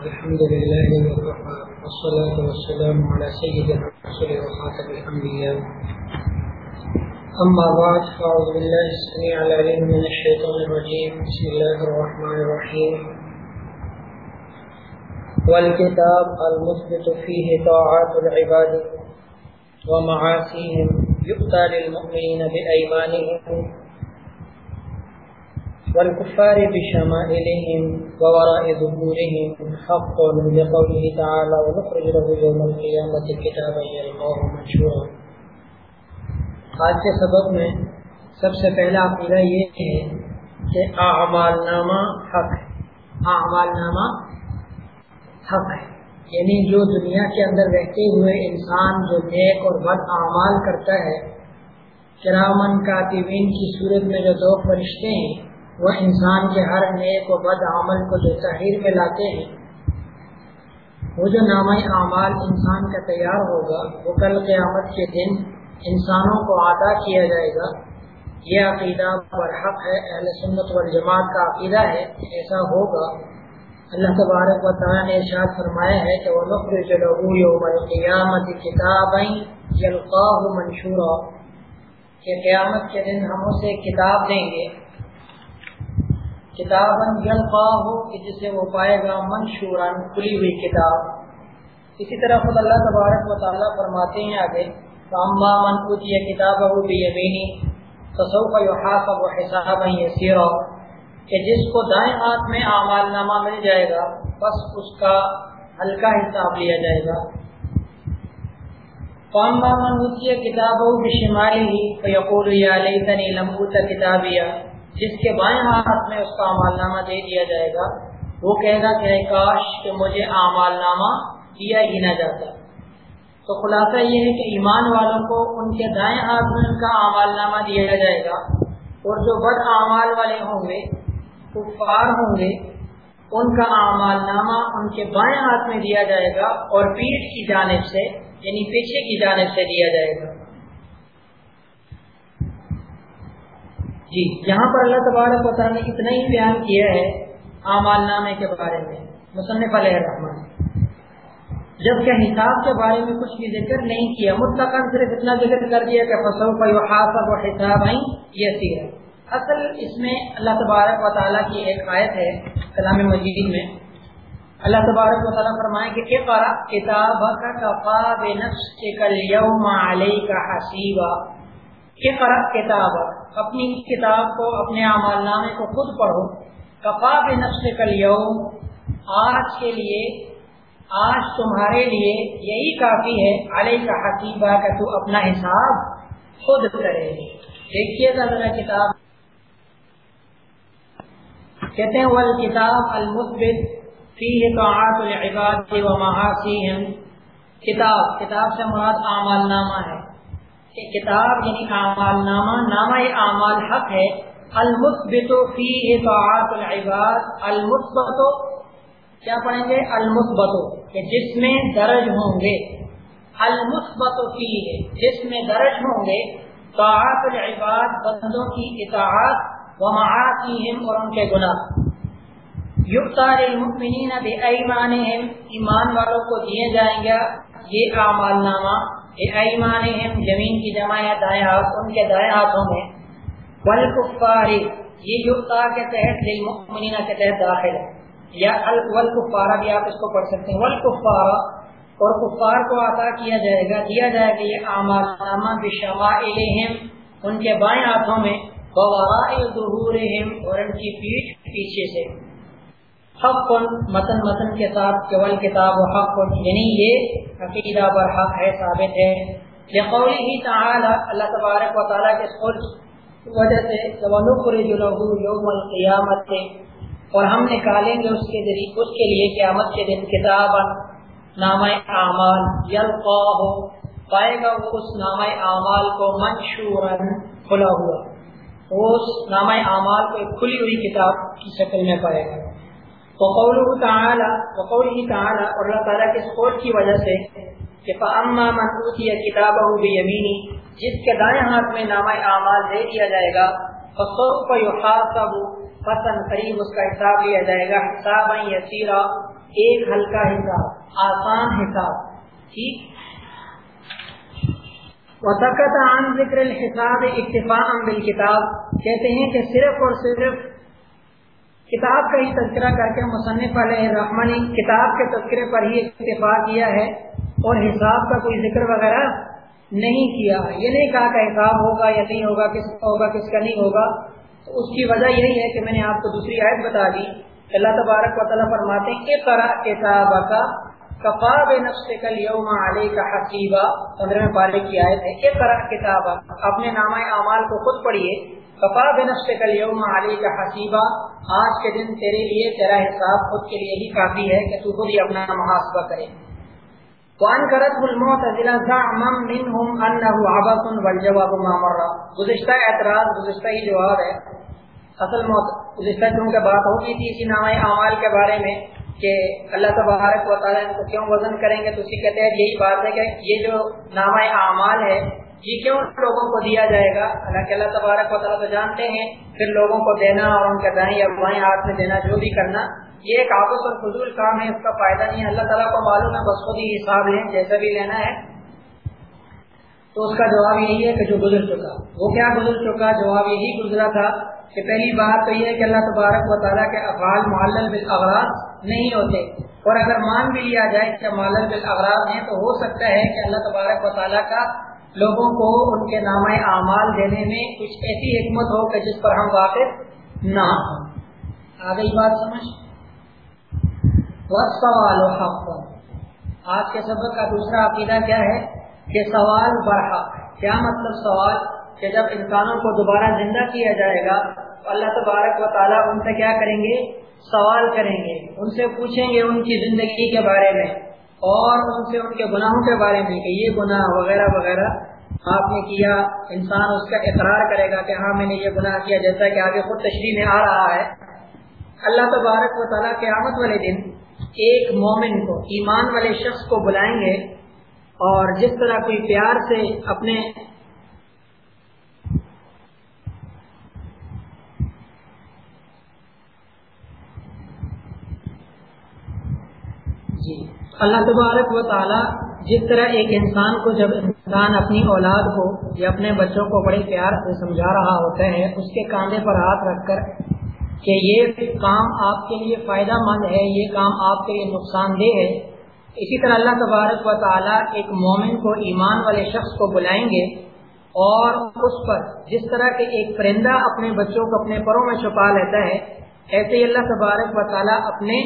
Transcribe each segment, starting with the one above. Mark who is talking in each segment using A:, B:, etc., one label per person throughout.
A: الحمد لله وكفى والصلاة والسلام على سيد الرسول وخاتم الأنبياء. أما بعد، فأعوذ بالله السميع العليم من الشيطان الرجيم. بسم الله الرحمن الرحيم. والكتاب المثبت فيه طاعات العباد ومعاصيهم يؤتى للمؤمنين بأيمانهم والكفار بشمائلهم ووراء ظهورهم حق لقوله تعالى ونخرج له يوم القيامة كتابا يلقاه منشورا. آج کے سبق میں سب سے پہلا عقیدہ یہ ہے کہ اعمال نامہ حق ہے. اعمال نامہ حق ہے. یعنی جو دنیا کے اندر رہتے ہوئے انسان جو نیک اور بد اعمال کرتا ہے کرامن کاتبین کی صورت میں جو دو فرشتے ہیں وہ انسان کے ہر نیک و بد عمل کو جو تحریر میں لاتے ہیں، وہ جو نام اعمال انسان کا تیار ہوگا، وہ کل قیامت کے دن انسانوں کو ادا کیا جائے گا۔ یہ عقیدہ پر حق ہے، اہل سنت والجماعت کا عقیدہ ہے، ایسا ہوگا۔ اللہ تبارک و تعالیٰ نے ارشاد فرمایا ہے کہ وہ نخرج له یوم القیامت کتابا یلقاه منشورا۔ کہ قیامت کے دن ہم اسے کتاب دیں گے۔ کتاب ہو کہ جسے وہ پائے گا منشور کھلی ہوئی کتاب۔ اسی طرح خود اللہ تبارک و تعالیٰ فرماتے ہیں آگے اما من پوچھیے کتاب ہو بھی یمینی تصوف و حساب یسیرا کہ جس کو دائیں ہاتھ میں اعمال نامہ مل جائے گا، بس اس کا ہلکا حساب لیا جائے گا۔ فاما من پوچھیے کتاب ہو بھی شمالی ہی فیقول یا لیتنی لمبوتا کتابیہ جس کے بائیں ہاتھ میں اس کا امال نامہ دے دیا جائے گا، وہ کہے گا کہ کاش کہ مجھے امال نامہ دیا ہی نہ جاتا۔ تو خلاصہ یہ ہے کہ ایمان والوں کو ان کے دائیں ہاتھ میں ان کا امال نامہ دیا جائے گا اور جو بد اعمال والے ہوں گے، کفار ہوں گے، ان کا اعمال نامہ ان کے بائیں ہاتھ میں دیا جائے گا اور پیٹھ کی جانب سے یعنی پیچھے کی جانب سے دیا جائے گا۔ جی یہاں پر اللہ تبارک و تعالیٰ نے اتنا ہی بیان کیا ہے اعمال نامے کے بارے میں، مصنف علیہ الرحمان جبکہ حساب کے بارے میں کچھ بھی ذکر نہیں کیا مطلق صرف اتنا ذکر کر دیا کہ فصل کا و حساب آئی یہ سیر اصل اس میں اللہ تبارک و تعالیٰ کی ایک آیت ہے کلام مجید میں۔ اللہ تبارک و تعالیٰ فرمائے کہ اقرا کتاب کا کفا بے نفس کے کل یوم علیہ کا حسیبہ کتاب اپنی کتاب کو، اپنے اعمال نامے کو خود پڑھو۔ کفا بے نفس کل یوم آج کے لیے، آج تمہارے لیے یہی کافی ہے۔ علیہ کا حقیبہ کا تو اپنا حساب خود کرے۔ دیکھیے گا ذرا کتاب۔ کہتے ہیں وہ کتاب المثبت فی طاعات العباد و محاسیہم کتاب کتاب سے مراد اعمال نامہ ہے۔ کہ کتاب یعنی اعمال نامہ نامہ اعمال حق ہے۔ المثبت فی اطاعت العباد المثبت کیا پڑھیں گے؟ المثبت کہ جس میں درج ہوں گے۔ المثبت فی جس میں درج ہوں گے۔ طاعت العباد، بندوں کی اطاعت و معاصیہم اور ان کے گناہ۔ یقتار المؤمنین بایمانہم ایمان والوں کو دیے جائیں گے یہ اعمال نامہ۔ ایمان زمین کی جماعت دائیں ہاتھ ان کے دائیں ہاتھوں میں۔ والکفار یہ جو کے تحت للمؤمنین کے تحت داخل ہے۔ یا والکفار بھی آپ اس کو پڑھ سکتے ہیں۔ والکفار اور کفار کو عطا کیا جائے گا، دیا جائے گا یہ اعمال نامہ بشمائلہم۔ ان کے بائیں ہاتھوں میں ووراء ظہورہم اور ان کی پیٹھ پیچھے سے۔ حق، متن متن کے ساتھ کیول کتاب و حق یعنی یہ عقیدہ پر حق ہے، ثابت ہے۔ یہ یقولی ہی تعالی، اللہ تبارک و تعالیٰ کے خود وجہ سے یوم القیامت سے اور ہم نکالیں گے اس کے ذریعے اس کے لیے قیامت کے دن کتاب نام اعمال۔ یلقاہ، پائے گا وہ اس نام اعمال کو منشورا کھلا ہوا۔ وہ اس نام اعمال کو ایک کھلی ہوئی کتاب کی شکل میں پائے گا۔ وقوله تعالى وقوله تعالى اور اللہ تعالیٰ کے قول کی وجہ سے کہ فاما من اوتی کتابه بيمينه، جس کے دائیں ہاتھ میں نامہ اعمال دے دیا جائے گا، فسوف يحاسب فتن قریب اس کا حساب لیا جائے گا، حسابا یسیرا، ایک ہلکا حساب، آسان حساب، ٹھیک؟ وسکت عن ذکر الحساب اتفاق بالکتاب کہتے ہیں کہ صرف اور صرف کتاب کا ہی تذکرہ کر کے مصنف علیہ الرحمن کتاب کے تذکرے پر ہی اتفاق کیا ہے اور حساب کا کوئی ذکر وغیرہ نہیں کیا یہ نہیں کہا کہ حساب ہوگا یا نہیں ہوگا، کس کا ہوگا، کس کا نہیں ہوگا۔ تو اس کی وجہ یہی ہے کہ میں نے آپ کو دوسری آیت بتا دی اللہ تبارک و تعالیٰ فرماتے ہیں کہ طرح کتاب کا کفا بے نفس کل یوم علی کا حقیبہ پندرہ پارے کی آیت ہے، ایک طرح کتاب اپنے نام اعمال کو خود پڑھیے، کفا بے نفس کل یوم علی کا حقیبہ آج کے دن تیرے لیے تیرا حساب خود کے لیے ہی کافی ہے کہ تو خود ہی اپنا محاسبہ کرے۔ وان کرت الموت ضلع زعمم منهم انه عبث والجواب ما مر۔ گزشتہ اعتراض، گزشتہ ہی جواب ہے۔ اصل موت، گزشتہ چونکہ بات ہوگی تھی اسی نام اعمال کے بارے میں۔ کہ اللہ تبارک و تعالیٰ ان کو کیوں وزن کریں گے؟ تو اسی کہتے ہیں یہی بات ہے کہ یہ جو نام اعمال ہے، یہ کیوں لوگوں کو دیا جائے گا؟ اللہ اللہ تبارک و تعالیٰ تو جانتے ہیں، پھر لوگوں کو دینا اور ان کے دائیں یا بائیں ہاتھ میں دینا، جو بھی کرنا، یہ ایک آپس اور فضول کام ہے، اس کا فائدہ نہیں ہے۔ اللہ تعالیٰ کو معلوم ہے، بس خود ہی حساب ہے جیسا بھی لینا ہے۔ تو اس کا جواب یہی ہے کہ جو گزر چکا۔ وہ کیا گزر چکا؟ جواب یہی گزرا تھا کہ پہلی بات تو یہ ہے کہ اللہ تبارک و تعالیٰ کے افعال معلل بالاغراض نہیں ہوتے۔ اور اگر مان بھی لیا جائے کہ معلل بالاغراض ہیں تو ہو سکتا ہے کہ اللہ تبارک و تعالیٰ کا لوگوں کو ان کے نام اعمال دینے میں کچھ ایسی حکمت ہو کہ جس پر ہم واقف نہ ہوں۔ آ گئی بات سمجھ؟ بس سوال حق۔ آج کے سبق کا دوسرا عقیدہ کیا ہے؟ کہ سوال برحق۔ کیا مطلب سوال؟ کہ جب انسانوں کو دوبارہ زندہ کیا جائے گا تو اللہ تبارک و تعالیٰ ان سے کیا کریں گے؟ سوال کریں گے۔ ان سے پوچھیں گے ان کی زندگی کے بارے میں اور ان سے ان کے گناہوں کے بارے میں کہ یہ گناہ وغیرہ وغیرہ آپ نے کیا، انسان اس کا اقرار کرے گا کہ ہاں میں نے یہ گناہ کیا، جیسا کہ آگے خود تشریح میں آ رہا ہے۔ اللہ تبارک و تعالیٰ کے آمد والے دن ایک مومن کو، ایمان والے شخص کو بلائیں گے اور جس طرح کوئی پیار سے اپنے جی اللہ تبارک و تعالیٰ جس طرح ایک انسان کو جب انسان اپنی اولاد کو یا اپنے بچوں کو بڑے پیار سے سمجھا رہا ہوتا ہے، اس کے کاندھے پر ہاتھ رکھ کر کہ یہ کام آپ کے لیے فائدہ مند ہے، یہ کام آپ کے لیے نقصان دہ ہے۔ اسی طرح اللہ تبارک و تعالیٰ ایک مومن کو ایمان والے شخص کو بلائیں گے اور اس پر جس طرح کے ایک پرندہ اپنے بچوں کو اپنے پروں میں چھپا لیتا ہے، ایسے ہی اللہ تبارک و تعالیٰ اپنے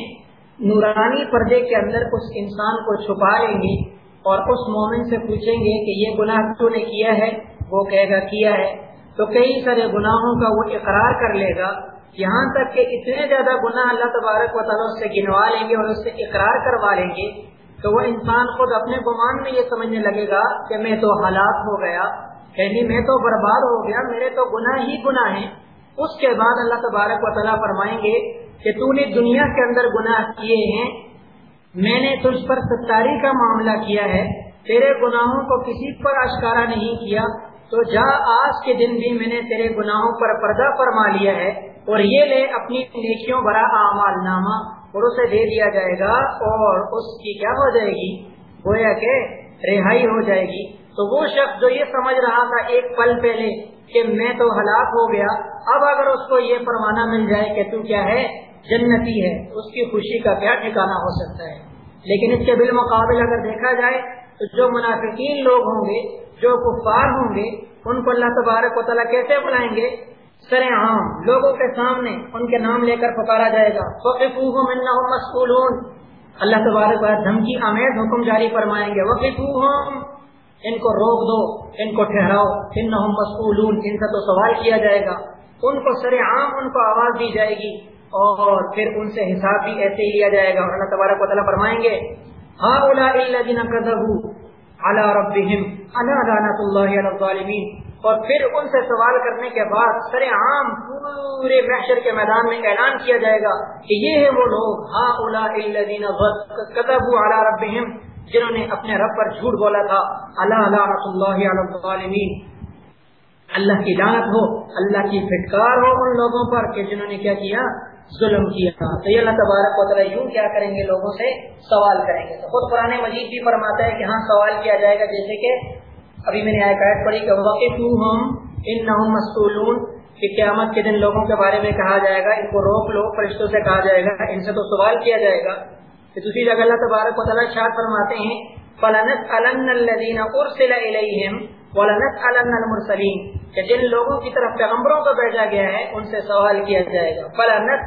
A: نورانی پردے کے اندر اس انسان کو چھپا لیں گے اور اس مومن سے پوچھیں گے کہ یہ گناہ تو نے کیا ہے؟ وہ کہے گا، کیا ہے؟ تو کئی سارے گناہوں کا وہ اقرار کر لے گا۔ یہاں تک کہ اتنے زیادہ گناہ اللہ تبارک و تعالیٰ اس سے گنوا لیں گے اور اس سے اقرار کروا لیں گے تو وہ انسان خود اپنے گمان میں یہ سمجھنے لگے گا کہ میں تو حالات ہو گیا یعنی میں تو برباد ہو گیا، میرے تو گناہ ہی گناہ ہیں۔ اس کے بعد اللہ تبارک و تعالیٰ فرمائیں گے کہ تو نے دنیا کے اندر گناہ کیے ہیں، میں نے تجھ پر ستاری کا معاملہ کیا ہے، تیرے گناہوں کو کسی پر اشکارا نہیں کیا، تو جا آج کے دن بھی میں نے تیرے گناہوں پر پردہ فرما لیا ہے، اور یہ لے اپنی نیکیوں برا اعمال نامہ، اور اسے دے دیا جائے گا، اور اس کی کیا ہو جائے گی؟ گویا کہ رہائی ہو جائے گی۔ تو وہ شخص جو یہ سمجھ رہا تھا، ایک پل پہلے کہ میں تو ہلاک ہو گیا، اب اگر اس کو یہ فرمانا مل جائے کہ تو کیا ہے؟ جنتی ہے، اس کی خوشی کا کیا ٹھکانا ہو سکتا ہے؟ لیکن اس کے بالمقابل اگر دیکھا جائے تو جو منافقین لوگ ہوں گے، جو کفار ہوں گے، ان کو اللہ تبارک و تعالیٰ کیسے بلائیں گے؟ سر عام لوگوں کے سامنے ان کے نام لے کر پکارا جائے گا۔ مسکول اللہ تبارک دھمکی آمیز حکم جاری فرمائیں گے۔ وقف ان کو روک دو، ان کو ٹھہراؤ۔ ان مسکول ان کا تو سوال کیا جائے گا۔ ان کو سر عام، ان کو آواز دی جائے گی۔ اور پھر ان سے حساب بھی ایسے ہی لیا جائے گا۔ اور اللہ تبارک و تعالیٰ فرمائیں گے ہاں اولا اور پھر ان سے سوال کرنے کے بعد سر عام پورے محشر کے میدان میں اعلان کیا جائے گا کہ یہ ہے وہ لوگ ہاں اولا کتب اعلیٰ رب جنہوں نے اپنے رب پر جھوٹ بولا تھا، اللہ اللہ علیہ اللہ کی لانت ہو، اللہ کی پھٹکار ہو ان لوگوں پر کہ جنہوں نے کیا کیا؟ ظلم کیا۔ تو یہ اللہ تبارک و تعالیٰ یوں کیا کریں گے لوگوں سے؟ سوال کریں گے۔ تو خود قرآن مجید بھی فرماتا ہے کہ ہاں سوال کیا جائے گا، جیسے کہ ابھی میں نے آئے پڑھی کہ وقت ہم ان مسئولون۔ کہ قیامت کے دن لوگوں کے بارے میں کہا جائے گا، ان کو روک لو، فرشتوں سے کہا جائے گا، ان سے تو سوال کیا جائے گا۔ دوسری جگہ اللہ تبارک و تعالیٰ شاد فرماتے ہیں فلنت الدین ارسل الیہم ولنت المرسلین کہ جن لوگوں کی طرف پیغمبروں کو بھیجا گیا ہے، ان سے سوال کیا جائے گا۔ فلنت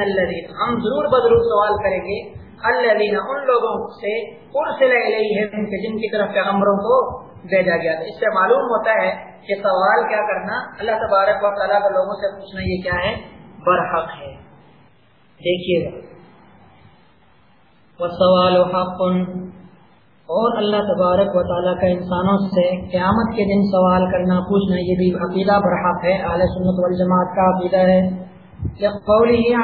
A: الدین ہم ضرور بدرور سوال کریں گے الدین ان لوگوں سے ارسل الیہم کہ جن کی طرف پیغمبروں کو بھیجا گیا تھا۔ اس سے معلوم ہوتا ہے کہ سوال کیا کرنا، اللہ تبارک و تعالیٰ کے لوگوں سے پوچھنا یہ کیا ہے، برحق ہے۔ دیکھیے گا۔ وہ حق. اور اللہ تبارک و تعالیٰ کا انسانوں سے قیامت کے دن سوال کرنا پوچھنا یہ بھی عقیدہ برحق ہے اعلی سنت والجماعت کا عقیدہ ہے۔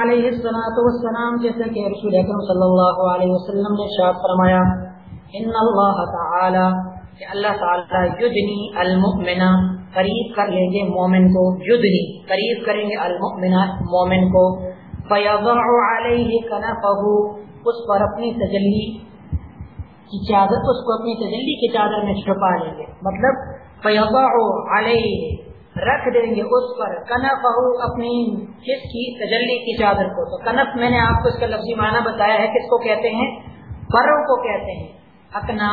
A: علیہ السلام جیسے کہ رسول اکرم صلی اللہ علیہ وسلم نے شاد فرمایا، ان اللہ تعالی کہ اللہ تعالیٰ یدنی المؤمنہ قریب کر لیں گے مومن کو۔ یدنی، قریب کریں گے المؤمنہ مومن کو۔ فیضع علیہ کنفہو اس پر اپنی تجلی کی چادر، اس کو اپنی تجلی کی چادر میں چھپا لیں گے۔ مطلب فیضع علیہ رکھ دیں گے اس پر۔ کنف اپنی کس کی؟ تجلی کی چادر کو۔ تو کنف میں نے آپ کو اس کا لفظی معنی بتایا ہے، کس کو کہتے ہیں؟ پروں کو کہتے ہیں۔ اکنا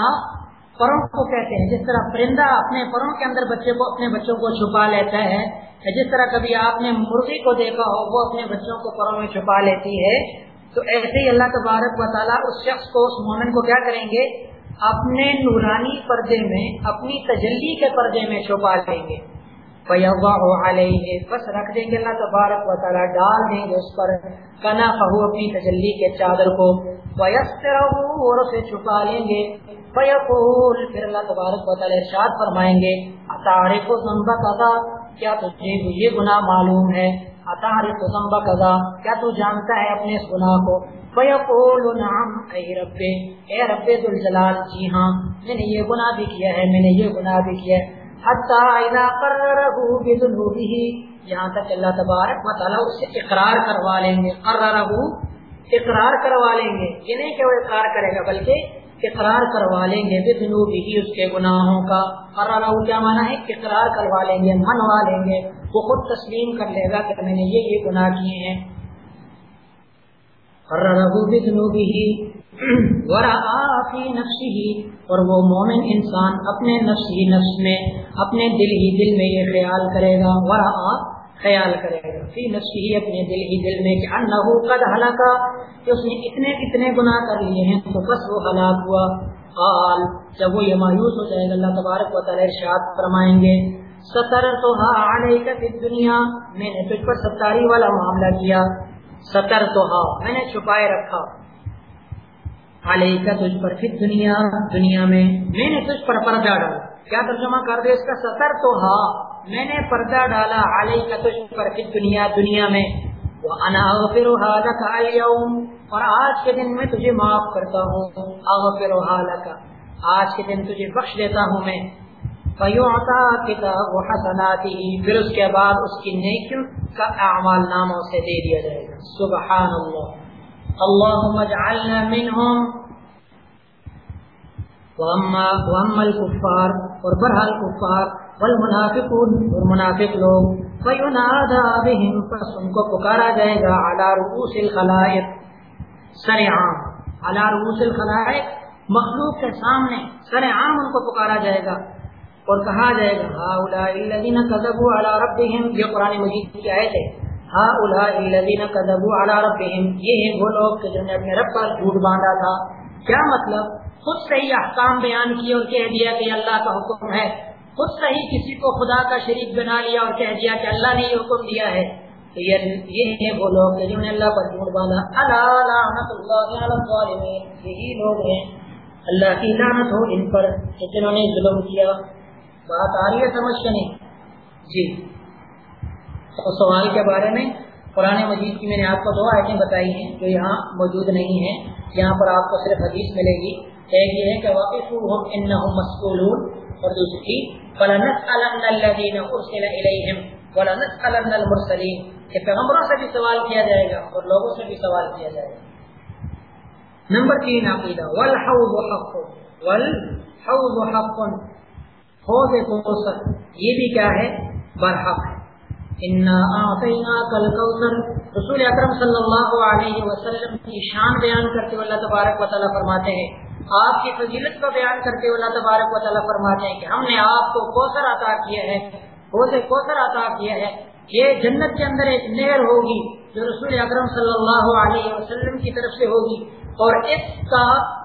A: پروں کو کہتے ہیں۔ جس طرح پرندہ اپنے پروں کے اندر بچے کو، اپنے بچوں کو چھپا لیتا ہے جس طرح کبھی آپ نے مرغی کو دیکھا ہو، وہ اپنے بچوں کو پروں میں چھپا لیتی ہے۔ تو ایسے ہی اللہ تبارک و تعالیٰ اس شخص کو، اس مومن کو کیا کریں گے؟ اپنے نورانی پردے میں، اپنی تجلی کے پردے میں چھپا لیں گے۔ علیہ بس رکھ دیں گے اللہ تبارک و تعالیٰ، ڈال دیں گے اس پر۔ کنا فہو اپنی تجلی کے چادر کو۔ اور اسے چھپا لیں گے۔ فیقول پھر اللہ تبارک و تعالی ارشاد فرمائیں گے، اتعرف ذنبک ادا کیا تجھے یہ گناہ معلوم ہے؟ اتعرف ذنبک ادا کیا تو جانتا ہے اپنے اس گناہ کو؟ فیقول نعم اے رب اے رب ذوالجلال جی ہاں میں نے یہ گناہ بھی کیا ہے، میں نے یہ گناہ بھی کیا ہے۔ حتی اذا قررہ بذنوبہ یہاں تک اللہ تبارک و تعالی اس سے اقرار کروا لیں گے۔ قررہ اقرار کروا لیں گے، یہ نہیں کہ وہ اقرار کرے گا، بلکہ اقرار کروا لیں گے بھی اس کے گناہوں کا۔ قرار کیا مانا ہے؟ اقرار کروا لیں گے، منوا لیں گے۔ وہ خود تسلیم کر لے گا کہ میں نے یہ یہ گناہ کیے ہیں۔ نفسی ہی اور وہ مومن انسان اپنے نفسی نفس میں، اپنے دل ہی دل میں یہ خیال کرے گا۔ ورا خیال کرے گا۔ فی نفسی ہی اپنے دل ہی دل میں کہ انہو قد ہلاکا کہ اس نے اتنے اتنے گناہ کر لیے ہیں۔ تو بس وہ ہلاک ہوا۔ قال، جب وہ یہ مایوس ہو جائے گا، اللہ تبارک و تعالی ارشاد فرمائیں گے ستر تو ہا علیک فی دنیا میں نے تجھ پر ستاری والا معاملہ کیا۔ ستر تو ہا میں نے چھپائے رکھا۔ علیک تجھ پر فی دنیا دنیا میں میں نے تجھ پر پردہ ڈالا۔ کیا ترجمہ کر دے اس کا؟ ستر تو ہا میں نے پردہ ڈالا۔ علی کا تجھ پر دنیا دنیا میں۔ اور آج کے دن میں تجھے معاف کرتا ہوں۔ آج کے دن تجھے بخش دیتا ہوں میں۔ فیوتا کتاب حسناتی، پھر اس کے بعد اس کی نیکیوں کا اعمال ناموں سے دے دیا جائے گا۔ سبحان اللہ اللهم اجعلنا منهم واما واما اور برحال کفار والمنافقون، اور منافق لوگ۔ فینادا بهم پس ان کو پکارا جائے گا علی رؤوس الخلائق۔ سر عام علی رؤوس الخلائق مخلوق کے سامنے سر عام ان کو پکارا جائے گا۔ اور کہا جائے گا هؤلاء الذين كذبوا على ربهم یہ قرآن مجید کی آیت ہے هؤلاء الذين كذبوا على ربهم یہ ہیں وہ لوگ کہ جنہوں نے اپنے رب پر جھوٹ باندھا تھا۔ کیا مطلب؟ خود صحیح احکام بیان کیے اور کہہ دیا کہ اللہ کا حکم ہے۔ خود صحیح کسی کو خدا کا شریک بنا لیا اور کہہ دیا کہ اللہ نے یہ حکم دیا ہے۔ تو یہ ہے وہ لوگ جنہوں نے اللہ پر جھوٹ باندھا۔ اللہ یہی لوگ ہیں۔ اللہ کی لعنت ہو ان پر جنہوں نے ظلم کیا۔ بات آ رہی ہے، سمجھ کے نہیں؟ جی۔ تو سوال کے بارے میں قرآن مجید کی میں نے آپ کو دو آیتیں بتائی ہیں جو یہاں موجود نہیں ہیں۔ یہاں پر آپ کو صرف حدیث ملے گی۔ ایک یہ ہے کہ واقف ان مسکولون اور دوسری، فلنسألن الذين أرسل إليهم کہ پیغمبروں سے بھی سوال کیا جائے گا اور لوگوں سے بھی سوال کیا جائے گا۔ نمبر تین، عقیدہ۔ والحوض حق۔ والحوض حق۔ حوض کوثر یہ بھی کیا ہے؟ برحق۔ ہے رسول اکرم صلی اللہ علیہ وسلم کی شان بیان کرتے ہوئے اللہ تبارک و تعالیٰ فرماتے ہیں۔ آپ کی فضیلت کا بیان کرتے ہوئے اللہ تبارک و تعالیٰ فرماتے ہیں کہ ہم نے آپ کو کوثر عطا کیا ہے۔ کوثر عطا کیا ہے۔ یہ جنت کے اندر ایک نہر ہوگی جو رسول اکرم صلی اللہ علیہ وسلم کی طرف سے ہوگی اور اس کا،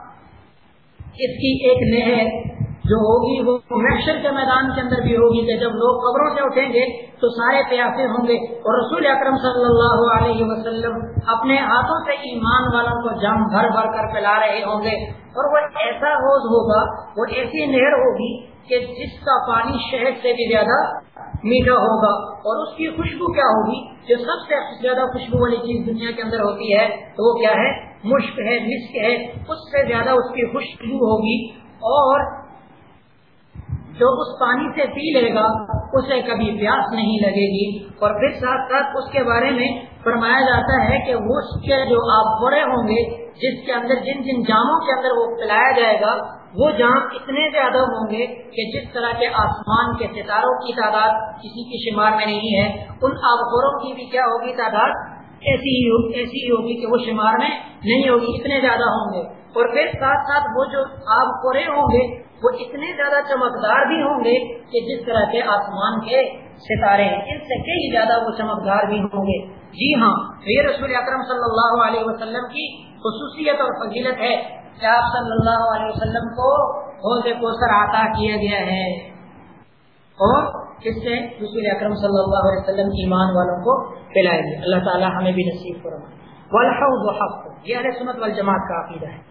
A: اس کی ایک نہر جو ہوگی وہ محشر کے میدان کے اندر بھی ہوگی کہ جب لوگ قبروں سے اٹھیں گے تو سارے پیاسے ہوں گے اور رسول اکرم صلی اللہ علیہ وسلم اپنے ہاتھوں سے ایمان والوں کو جم بھر بھر کر پلا رہے ہوں گے اور وہ ایسا روز ہوگا، وہ ایسی نہر ہوگی کہ جس کا پانی شہد سے بھی زیادہ میٹھا ہوگا۔ اور اس کی خوشبو کیا ہوگی؟ جو سب سے زیادہ خوشبو والی چیز دنیا کے اندر ہوتی ہے، تو وہ کیا ہے؟ مشک ہے، مسک ہے۔ اس سے زیادہ اس کی خوشبو ہوگی اور جو اس پانی سے پی لے گا، اسے کبھی پیاس نہیں لگے گی۔ اور پھر ساتھ ساتھ اس کے بارے میں فرمایا جاتا ہے کہ وہ جو آپ بڑے ہوں گے، جس کے اندر، جن جن جاموں کے اندر وہ پلایا جائے گا، وہ جام اتنے زیادہ ہوں گے کہ جس طرح کے آسمان کے ستاروں کی تعداد کسی کی شمار میں نہیں ہے۔ ان آبخوروں کی بھی کیا ہوگی تعداد؟ ایسی ہی ایسی ہی ہوگی کہ وہ شمار میں نہیں ہوگی، اتنے زیادہ ہوں گے۔ اور پھر ساتھ ساتھ وہ جو آب خورے ہوں گے وہ اتنے زیادہ چمکدار بھی ہوں گے کہ جس طرح کے آسمان کے ستارے ہیں، ان سے کئی زیادہ وہ چمکدار بھی ہوں گے۔ جی ہاں یہ رسول اکرم صلی اللہ علیہ وسلم کی خصوصیت اور فضیلت ہے کہ آپ صلی اللہ علیہ وسلم کو حوض کوثر عطا کیا گیا ہے۔ اور اس سے رسول اکرم صلی اللہ علیہ وسلم کی ایمان والوں کو پلائے گی۔ اللہ تعالی ہمیں بھی نصیب فرمائے۔ والحوض حق، یہ اہل سنت والجماعت کا عقیدہ ہے۔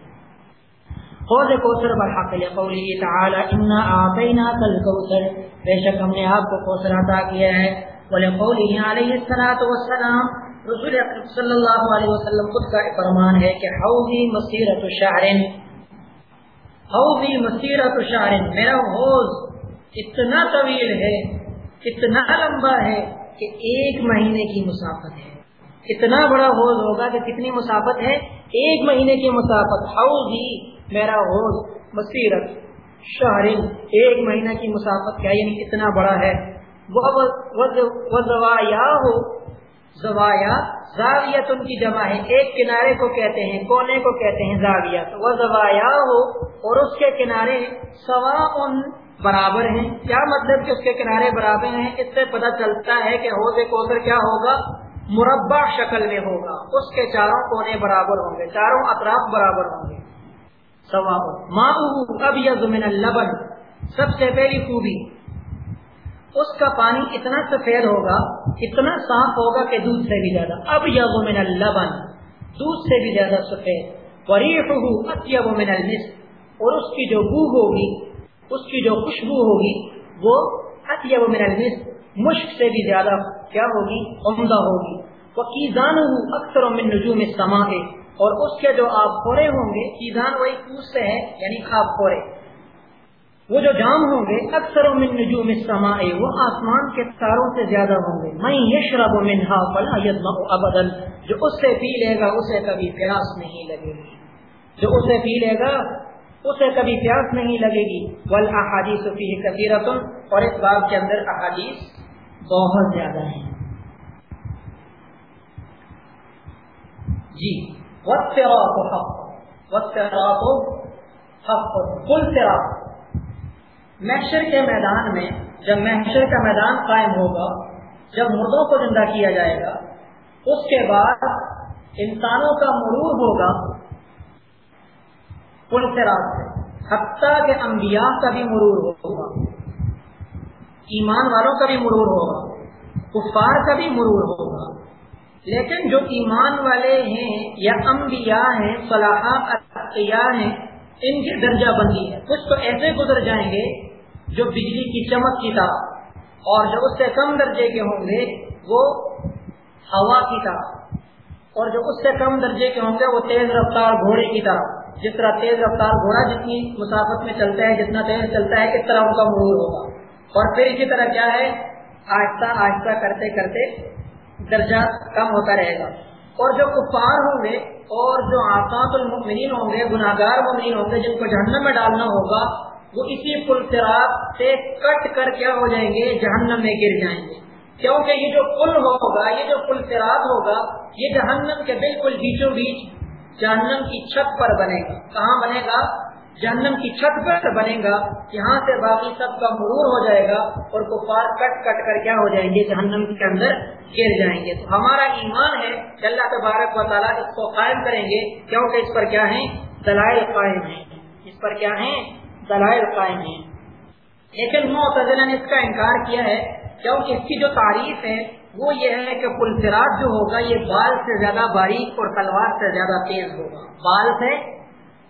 A: حوض کوثر برحق لقوله تعالی، انا اعطیناک الکوثر بے شک ہم نے آپ کو کوثر عطا کیا ہے۔ ولقوله علیہ الصلوۃ والسلام، رسول اکرم صلی اللہ علیہ وسلم خود کا فرمان ہے کہ، حوضی مسیرۃ شهر حوضی مسیرۃ شهر میرا حوض اتنا طویل ہے، اتنا لمبا ہے کہ ایک مہینے کی مسافت ہے۔ اتنا بڑا حوض ہوگا کہ کتنی مسافت ہے؟ ایک مہینے کی مسافت۔ حوضی میرا حوض مسیرت شہر ایک مہینہ کی مسافت کیا؟ یعنی اتنا بڑا ہے۔ وہ زوایا ہو زوایا زاویت ان کی جمع ہے۔ ایک کنارے کو کہتے ہیں، کونے کو کہتے ہیں زاویہ۔ تو وہ زوایا ہو اور اس کے کنارے سوا ان برابر ہیں۔ کیا مطلب کہ اس کے کنارے برابر ہیں؟ اس سے پتہ چلتا ہے کہ حوض کوثر کیا ہوگا؟ مربع شکل میں ہوگا۔ اس کے چاروں کونے برابر ہوں گے، چاروں اطراف برابر ہوں گے۔ من اللبن. سب سے پہلی خوبی. اس کا پانی اتنا سفید ہوگا، اتنا صاف ہوگا کہ دودھ سے بھی زیادہ. اب یب من اللبن. دودھ سے بھی زیادہ سفید. اطیب من المسک اور اس کی جو بو ہوگی، اس کی جو خوشبو ہوگی، وہ اطیب من المسک مشک سے بھی زیادہ کیا ہوگی؟ عمدہ ہوگی. وہ اکثر من نجوم السماء. اور اس کے جو آپ خورے ہوں گے چیزان وہی پوچھتے ہیں یعنی آپ خورے وہ جو جام ہوں گے، اکثر من نجوم السماء، وہ آسمان کے تاروں سے زیادہ ہوں گے۔ میں یشرب منها فلا يظمأ ابدا، جو اس سے پی لے گا، اسے کبھی پیاس نہیں لگے گی۔ جو اسے پی لے گا، اسے کبھی پیاس نہیں لگے گی۔ والاحاديث فيه كثيره اور اس باب کے اندر احادیث بہت زیادہ ہیں۔ جی۔ محشر کے میدان میں، جب محشر کا میدان قائم ہوگا، جب مردوں کو زندہ کیا جائے گا، اس کے بعد انسانوں کا مرور ہوگا۔ پل سے حتیٰ کے انبیاء کا بھی مرور ہوگا۔ ایمان والوں کا بھی مرور ہوگا۔ کفار کا بھی مرور ہوگا۔ لیکن جو ایمان والے ہیں یا انبیاء ہیں صلاح ہیں، ان کی درجہ بندی ہے۔ کچھ تو ایسے گزر جائیں گے جو بجلی کی چمک کی طرح، اور جو اس سے کم درجے کے ہوں گے، وہ ہوا کی طرح۔ اور جو اس سے کم درجے کے ہوں گے، وہ تیز رفتار گھوڑے کی طرح۔ جس طرح تیز رفتار گھوڑا جتنی مسافت میں چلتا ہے، جتنا تیز چلتا ہے، اس طرح ان کا مرور ہوگا۔ اور پھر اسی طرح کیا ہے؟ آہستہ آہستہ کرتے کرتے درجہ کم ہوتا رہے گا۔ اور جو کفار ہوں گے اور جو آسات المؤمنین ہوں گے گناہ گار ہوں گے، جن کو جہنم میں ڈالنا ہوگا، وہ اسی پل سے کٹ کر کیا ہو جائیں گے، جہنم میں گر جائیں گے۔ کیونکہ یہ جو پل ہوگا، یہ جو پل سرات ہوگا، یہ جہنم کے بالکل بیچوں بیچ جہنم کی چھت پر بنے گا۔ کہاں بنے گا؟ جہنم کی چھت پر بنے گا، یہاں سے باقی سب کا مرور ہو جائے گا اور کفار کٹ کٹ کر کیا ہو جائیں گے، جہنم کے اندر گر جائیں گے۔ تو ہمارا ایمان ہے کہ اللہ تبارک و تعالیٰ اس کو قائم کریں گے۔ کیونکہ اس پر کیا ہے دلائل قائم ہیں۔ اس پر کیا ہے دلائل قائم ہیں۔ لیکن معتزلہ نے اس کا انکار کیا ہے، کیونکہ اس کی جو تعریف ہے، وہ یہ ہے کہ پلسرات جو ہوگا، یہ بال سے زیادہ باریک اور تلوار سے زیادہ تیز ہوگا۔ بال سے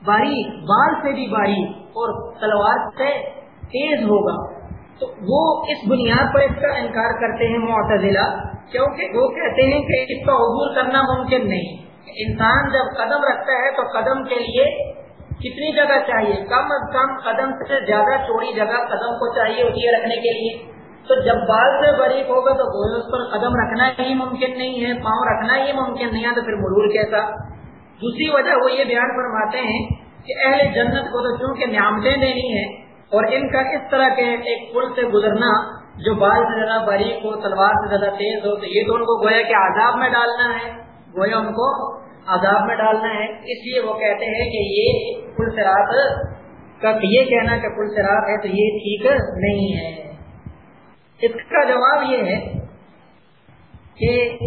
A: باریک بال سے بھی باریک اور تلوار سے تیز ہوگا۔ تو وہ اس بنیاد پر اس کا انکار کرتے ہیں معتزلہ، کیونکہ وہ کہتے ہیں کہ اس کا عبور کرنا ممکن نہیں۔ انسان جب قدم رکھتا ہے تو قدم کے لیے کتنی جگہ چاہیے؟ کم از کم قدم سے زیادہ چوڑی جگہ قدم کو چاہیے ہوتی ہے رکھنے کے لیے۔ تو جب بال سے باریک ہوگا تو اس پر قدم رکھنا ہی ممکن نہیں ہے، پاؤں رکھنا ہی ممکن نہیں ہے، تو پھر مرور کیسا؟ دوسری وجہ وہ یہ بیان فرماتے ہیں کہ اہل جنت کو تو چونکہ نعمتیں دینی ہے اور ان کا اس طرح کے ایک پل سے گزرنا جو بال سے زیادہ باریک ہو، تلوار سے زیادہ تیز ہو، تو یہ تو ان کو گویا کہ عذاب میں ڈالنا ہے، گویا ان کو عذاب میں ڈالنا ہے۔ اس لیے وہ کہتے ہیں کہ یہ پل سرات کا یہ کہنا کہ پل سرات ہے تو یہ ٹھیک نہیں ہے۔ اس کا جواب یہ ہے کہ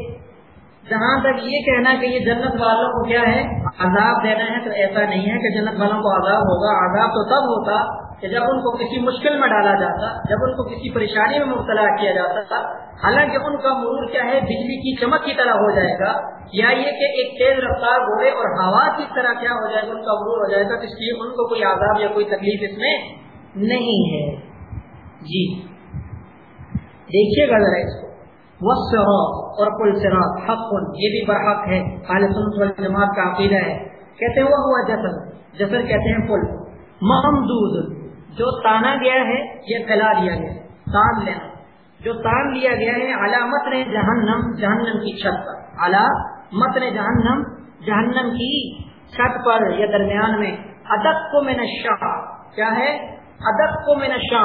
A: جہاں تک یہ کہنا کہ یہ جنت والوں کو کیا ہے؟ عذاب دینا ہے تو ایسا نہیں ہے کہ جنت والوں کو عذاب ہوگا۔ عذاب تو تب ہوتا کہ جب ان کو کسی مشکل میں ڈالا جاتا، جب ان کو کسی پریشانی میں مبتلا کیا جاتا۔ تھا حالانکہ ان کا مرور کیا ہے؟ بجلی کی چمک کی طرح ہو جائے گا۔ یا یہ کہ ایک تیز رفتار گھوڑے اور ہوا کی طرح کیا ہو جائے گا؟ ان کا مرور ہو جائے گا۔ تو اس لیے ان کو کوئی عذاب یا کوئی تکلیف اس میں نہیں ہے۔ جی۔ دیکھیے گا ذرا اس کو۔ اور پل سراط حق، یہ بھی برحق ہے جماعت کا عقیدہ ہے۔ کہتے ہیں وہ ہوا جسر جسر کہتے ہیں پل محمدود جو تانا گیا ہے، یہ پھیلا دیا گیا۔ تان لینا۔ جو تان لیا گیا ہے، علامت نے جہنم جہنم کی چھت پر۔ علامت نے جہنم جہنم کی چھت پر یا درمیان میں۔ ادب کو میں نشا کیا ہے؟ ادب کو میں نشا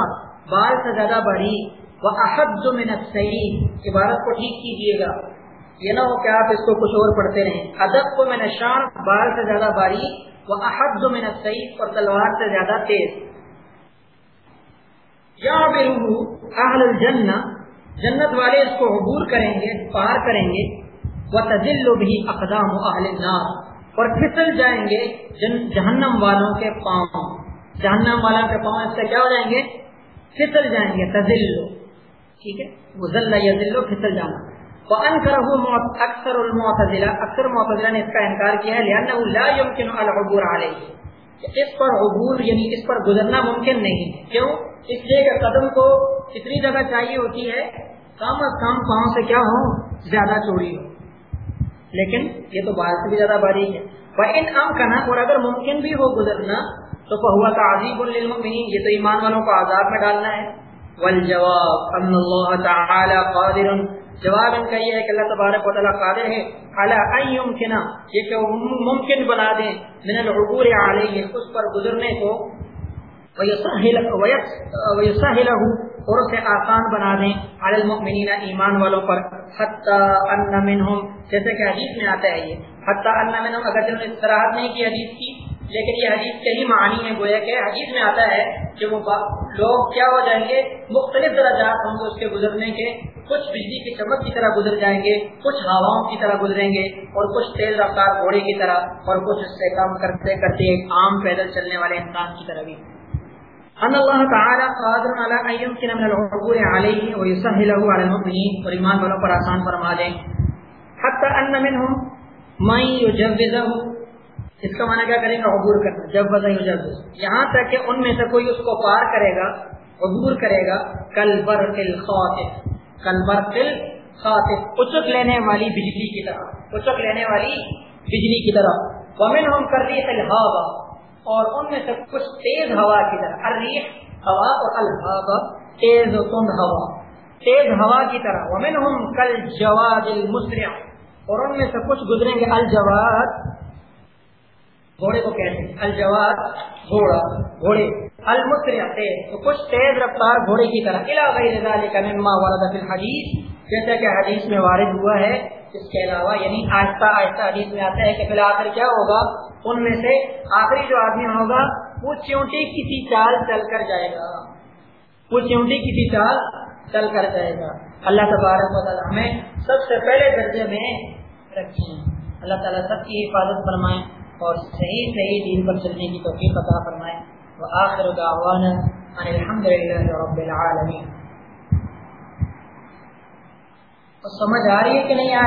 A: بال سے زیادہ بڑی۔ وہ احد من صحیح عبارت کو ٹھیک کیجیے گا۔ یہ نہ ہو کہ آپ اس کو کچھ اور پڑھتے رہیں۔ ادب کو میں نشان بال سے زیادہ باریک۔ وہ احد من صحیح اور تلوار سے زیادہ تیز۔ یا اہل الجنہ جنت والے اس کو عبور کریں گے، پار کریں گے۔ وہ تجل بھی اقدام اہل النار، اور پھسل جائیں گے جہنم والوں کے پاؤں۔ جہنم والوں کے پاؤں اس سے کیا ہو جائیں گے؟ پھسل جائیں گے تزل ٹھیک ہے؟ وہ یا ذلو پھسل جانا۔ وہ ان اکثر المعتزلہ اکثر معتزلہ نے اس کا انکار کیا ہے لہٰذا لا يمكن العبور علیہ اس پر عبور یعنی اس پر گزرنا ممکن نہیں کیوں؟ اس لیے کہ قدم کو کتنی جگہ چاہیے ہوتی ہے، کم از کم پاؤں سے کیا ہو زیادہ چوری ہو۔ لیکن یہ تو بال سے بھی زیادہ باریک ہے۔ وہ ان عام کرنا اور اگر ممکن بھی ہو گزرنا، تو ہوا کا عظیب المؤمنین یہ تو ایمان والوں کو عذاب میں ڈالنا ہے۔ والجواب ان اللہ تعالی قادر. جواب ان کا یہ ہے کہ اللہ تبارک و تعالی قادر ہے. علی ان یمکن یہ کہ ممکن بنا دیں. من العبور علیہ، اس پر گزرنے کو. ویسہلہ اور اسے آسان بنا دیں. علی المؤمنین ایمان والوں پر. حتی ان منہم جیسے کہ حدیث میں آتا ہے یہ. حتی ان منہم اگر جنہوں نے استراحت نہیں کی حدیث کی لیکن یہ حدیث کے ہی معنی ہے گویا کہ حدیث میں آتا ہے کہ وہ لوگ کیا ہو جائیں گے، مختلف درجات ہوں گے اس کے گزرنے کے، کچھ بجلی کی چمک کی طرح گزر جائیں گے، کچھ ہواؤں کی طرح گزریں گے، اور کچھ تیز رفتار گھوڑے کی طرح، اور کچھ اس سے کام کرتے کرتے ایک عام پیدل چلنے والے انسان کی طرح بھی۔ ان اللہ تعالی قادر علی ان يمكن من العبور عليه ويسهله على المؤمنين اور ایمان والوں پر آسان فرما دیں۔ حتى ان منهم من يجوزه اس کا معنی کیا کریں گے؟ عبور کرنا، جب وزن جب یہاں تک کہ ان میں سے کوئی اس کو پار کرے گا، عبور کرے گا کل بر کل خاطف کل بر کل خاطف اچک لینے والی بجلی کی طرح، اچک لینے والی بجلی کی طرح۔ ومن ہم کر رہی الحابا اور ان میں سے کچھ تیز ہوا کی طرح۔ الریح ہوا اور الحابا تیز و تند ہوا، تیز ہوا کی طرح۔ ومنہم کل جواد المسرع، اور ان میں سے کچھ گزریں گے۔ الجواد گھوڑے کو کہتے ہیں۔ الجواد، گھوڑا، گھوڑے۔ المسرع تو کچھ تیز رفتار گھوڑے کی طرح۔ الى غیر مما ورد فی الحدیث جیسا کہ حدیث میں وارد ہوا ہے، اس کے علاوہ یعنی آہستہ آہستہ حدیث میں آتا ہے کہ پھر آخر کیا ہوگا؟ ان میں سے آخری جو آدمی ہوگا، وہ چونٹی کسی چال چل کر جائے گا۔ وہ چونٹی کسی چال چل کر جائے گا۔ اللہ تبارک و تعالیٰ ہمیں سب سے پہلے درجے میں رکھیں اللہ تعالیٰ سب کی حفاظت فرمائیں اور صحیح صحیح دین پر چلنے کی توفیق عطا فرمائے۔ وآخر دعوانا ان الحمد للہ رب العالمین۔ سمجھ آ رہی ہے کہ نہیں آ